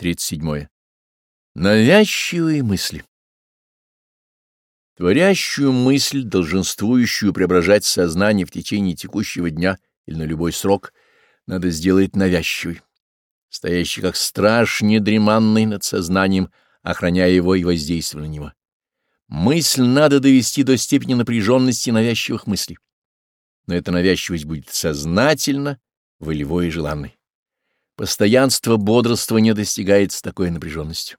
37. Навязчивые мысли. Творящую мысль, долженствующую преображать сознание в течение текущего дня или на любой срок, надо сделать навязчивой, стоящей как страж недреманный над сознанием, охраняя его и воздействуя на него. Мысль надо довести до степени напряженности навязчивых мыслей. Но эта навязчивость будет сознательно, волевой и желанной. Постоянство не достигается такой напряженностью.